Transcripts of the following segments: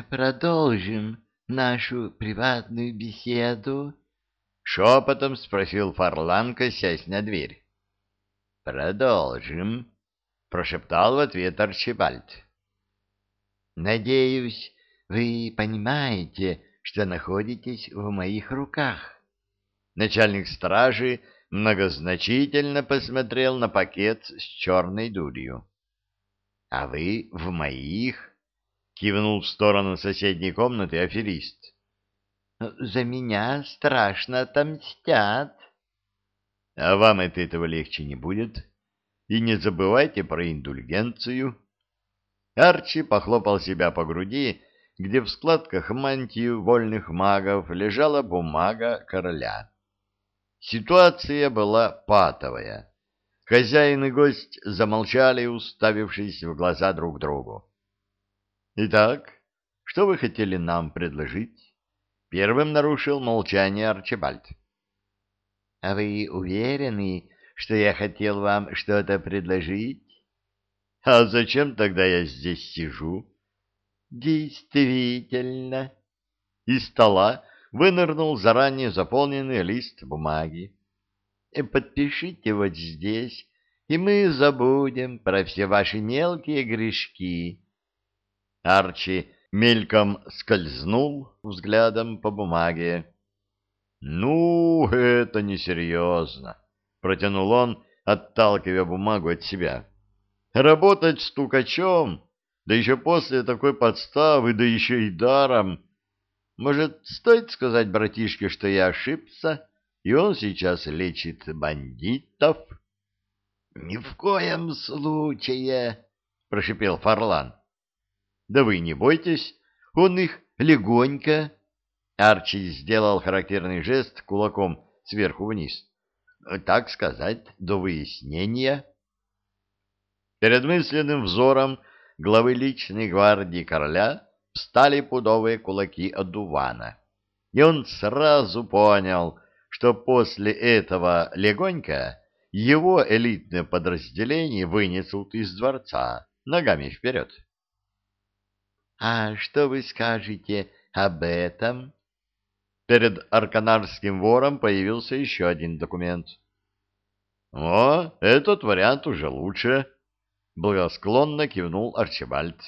продолжим нашу приватную беседу? — шепотом спросил Фарлан, косясь на дверь. — Продолжим, — прошептал в ответ Арчибальд. — Надеюсь, вы понимаете, что находитесь в моих руках. Начальник стражи многозначительно посмотрел на пакет с черной дурью. — А вы в моих? — кивнул в сторону соседней комнаты аферист. — За меня страшно отомстят. — А вам от этого легче не будет. И не забывайте про индульгенцию. Арчи похлопал себя по груди, где в складках мантии вольных магов лежала бумага короля. Ситуация была патовая. Хозяин и гость замолчали, уставившись в глаза друг другу. «Итак, что вы хотели нам предложить?» Первым нарушил молчание Арчибальд. «А вы уверены, что я хотел вам что-то предложить?» «А зачем тогда я здесь сижу?» «Действительно». Из стола вынырнул заранее заполненный лист бумаги. Э, «Подпишите вот здесь, и мы забудем про все ваши мелкие грешки». Арчи мельком скользнул взглядом по бумаге. «Ну, это несерьезно», — протянул он, отталкивая бумагу от себя. «Работать стукачом, да еще после такой подставы, да еще и даром, может, стоит сказать братишке, что я ошибся, и он сейчас лечит бандитов? — Ни в коем случае, — прошипел Фарлан. — Да вы не бойтесь, он их легонько... Арчи сделал характерный жест кулаком сверху вниз. Так сказать, до выяснения. Перед мысленным взором главы личной гвардии короля встали пудовые кулаки одувана. И он сразу понял, что после этого легонько его элитное подразделение вынесут из дворца ногами вперед. — А что вы скажете об этом? Перед арканарским вором появился еще один документ. — О, этот вариант уже лучше, — благосклонно кивнул Арчибальд.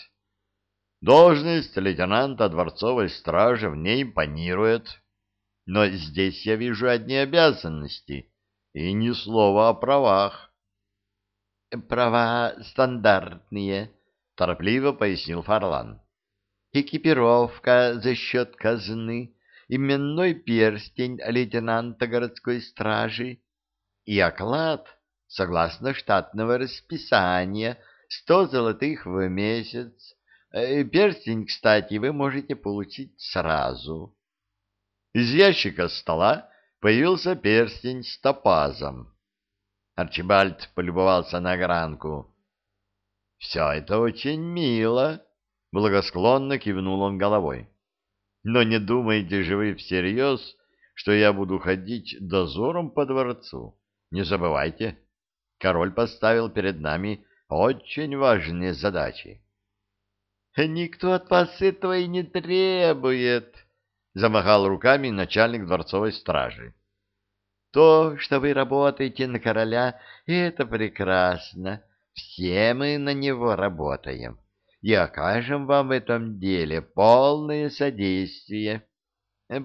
Должность лейтенанта дворцовой стражи мне импонирует, но здесь я вижу одни обязанности и ни слова о правах. — Права стандартные, — торопливо пояснил Фарлан. — Экипировка за счет казны, именной перстень лейтенанта городской стражи и оклад, согласно штатного расписания, сто золотых в месяц, Э, перстень, кстати, вы можете получить сразу. Из ящика стола появился перстень с топазом. Арчибальд полюбовался на гранку. — Все это очень мило, — благосклонно кивнул он головой. — Но не думайте же вы всерьез, что я буду ходить дозором по дворцу. Не забывайте, король поставил перед нами очень важные задачи. Никто от вас этого и не требует, — замахал руками начальник дворцовой стражи. То, что вы работаете на короля, это прекрасно. Все мы на него работаем и окажем вам в этом деле полное содействие.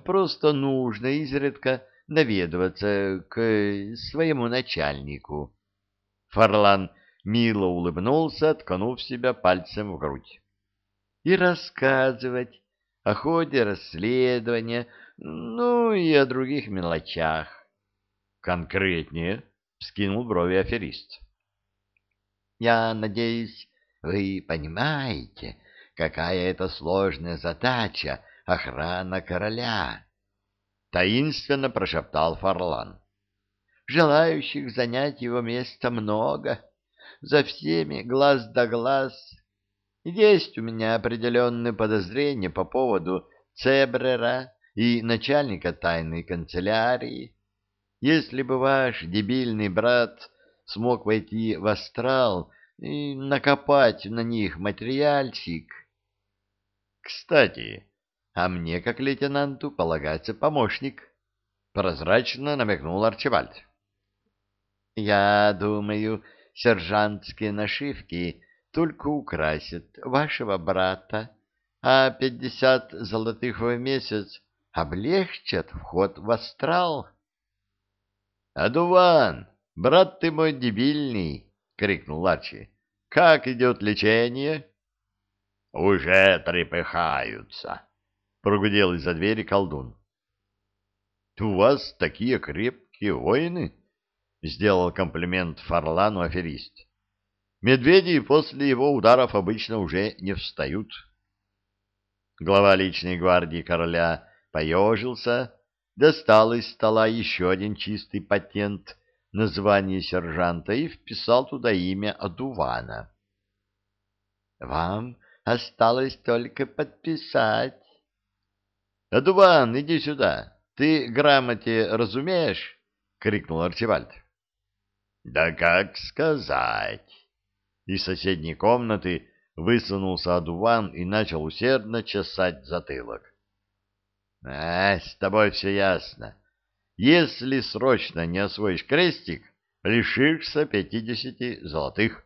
Просто нужно изредка наведываться к своему начальнику. Фарлан мило улыбнулся, ткнув себя пальцем в грудь и рассказывать о ходе расследования, ну и о других мелочах. Конкретнее, скинул брови аферист. Я надеюсь, вы понимаете, какая это сложная задача охрана короля. Таинственно прошептал Фарлан. Желающих занять его место много. За всеми глаз да глаз есть у меня определенные подозрения по поводу Цебрера и начальника тайной канцелярии. Если бы ваш дебильный брат смог войти в астрал и накопать на них материальчик... Кстати, а мне, как лейтенанту, полагается помощник. Прозрачно намекнул Арчибальд. Я думаю, сержантские нашивки только украсят вашего брата, а пятьдесят золотых в месяц облегчат вход в астрал. — Адуван, брат ты мой дебильный! — крикнул Арчи. — Как идет лечение? — Уже трепыхаются! — прогудел из-за двери колдун. — У вас такие крепкие воины! — сделал комплимент Фарлану аферист. — Медведи после его ударов обычно уже не встают. Глава личной гвардии короля поежился, достал из стола еще один чистый патент на звание сержанта и вписал туда имя Адувана. — Вам осталось только подписать. — Адуван, иди сюда. Ты грамоте разумеешь? — крикнул Арчибальд. — Да как сказать? Из соседней комнаты высунулся Адуван и начал усердно чесать затылок. — А, с тобой все ясно. Если срочно не освоишь крестик, лишишься пятидесяти золотых.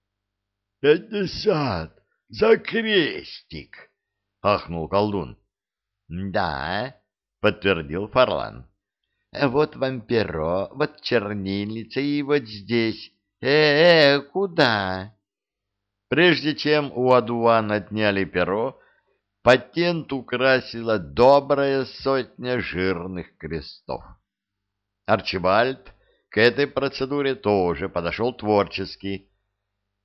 — Пятьдесят за крестик! — ахнул колдун. — Да, — подтвердил Фарлан. — Вот вам перо, вот чернильница и вот здесь. Э-э, куда? Прежде чем у Адуана отняли перо, патент украсила добрая сотня жирных крестов. Арчибальд к этой процедуре тоже подошел творчески.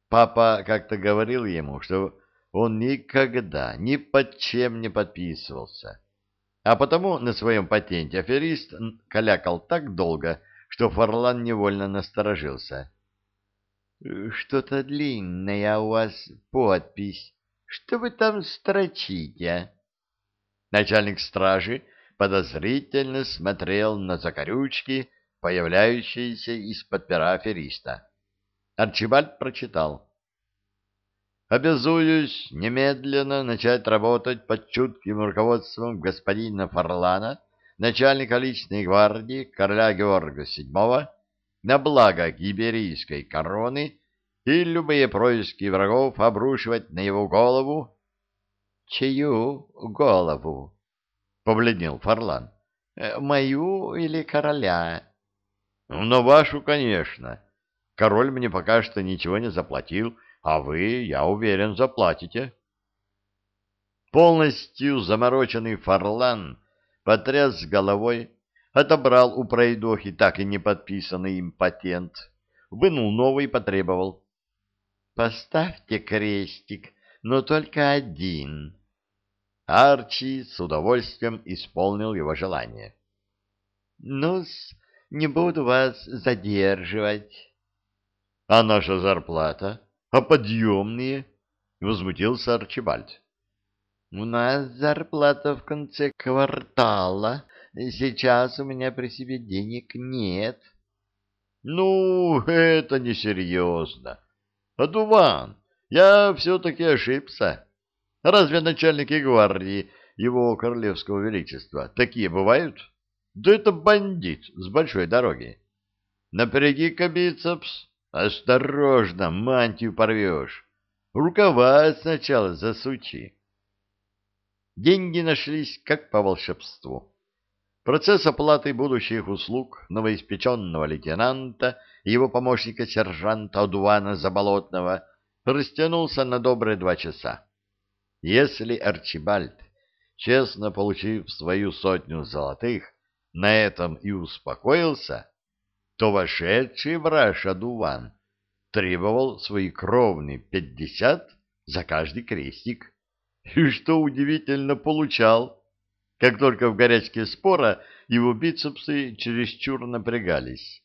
Папа как-то говорил ему, что он никогда ни под чем не подписывался. А потому на своем патенте аферист калякал так долго, что Фарлан невольно насторожился. Что-то длинная у вас подпись. Что вы там строчите? Начальник стражи подозрительно смотрел на закорючки, появляющиеся из-под пера афериста. Арчибальд прочитал. «Обязуюсь немедленно начать работать под чутким руководством господина Фарлана, начальника личной гвардии короля Георга VII, на благо гиберийской короны и любые происки врагов обрушивать на его голову. — Чью голову? — побледнел Фарлан. «Э, — Мою или короля? — На вашу, конечно. Король мне пока что ничего не заплатил, а вы, я уверен, заплатите. Полностью замороченный Фарлан потряс головой, отобрал у пройдохи так и не подписанный им патент, вынул новый и потребовал. «Поставьте крестик, но только один». Арчи с удовольствием исполнил его желание. «Ну-с, не буду вас задерживать». «А наша зарплата? А подъемные?» — возмутился Арчибальд. «У нас зарплата в конце квартала, Сейчас у меня при себе денег нет. Ну, это несерьезно. Адуван, я все-таки ошибся. Разве начальники гвардии его королевского величества такие бывают? Да это бандит с большой дороги. Напряги-ка бицепс. Осторожно, мантию порвешь. Рукава сначала засучи. Деньги нашлись как по волшебству. Процесс оплаты будущих услуг новоиспеченного лейтенанта и его помощника-сержанта Адуана Заболотного растянулся на добрые два часа. Если Арчибальд, честно получив свою сотню золотых, на этом и успокоился, то вошедший враж Адуван требовал свои кровные пятьдесят за каждый крестик, и, что удивительно, получал как только в горячке спора его бицепсы чересчур напрягались.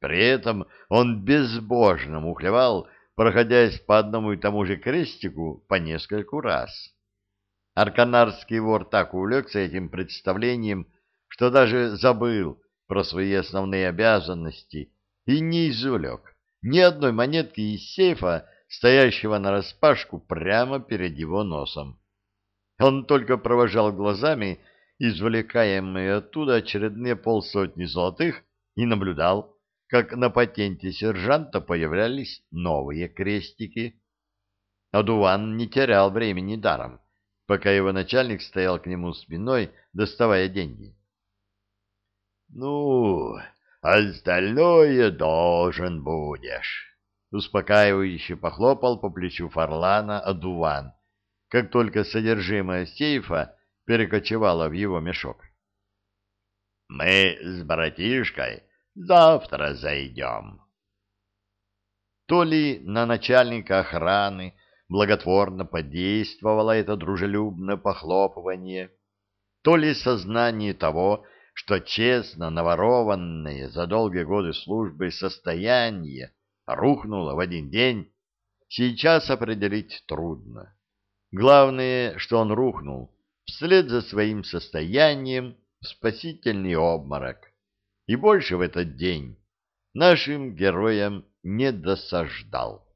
При этом он безбожно мухлевал, проходясь по одному и тому же крестику по нескольку раз. Арканарский вор так увлекся этим представлением, что даже забыл про свои основные обязанности и не извлек ни одной монетки из сейфа, стоящего нараспашку прямо перед его носом. Он только провожал глазами извлекаемые оттуда очередные полсотни золотых и наблюдал, как на патенте сержанта появлялись новые крестики. Адуван не терял времени даром, пока его начальник стоял к нему спиной, доставая деньги. — Ну, остальное должен будешь, — успокаивающе похлопал по плечу Фарлана Адуван, как только содержимое сейфа перекочевало в его мешок. — Мы с братишкой завтра зайдем. То ли на начальника охраны благотворно подействовало это дружелюбное похлопывание, то ли сознание того, что честно наворованное за долгие годы службы состояние рухнуло в один день, сейчас определить трудно. Главное, что он рухнул вслед за своим состоянием в спасительный обморок и больше в этот день нашим героям не досаждал.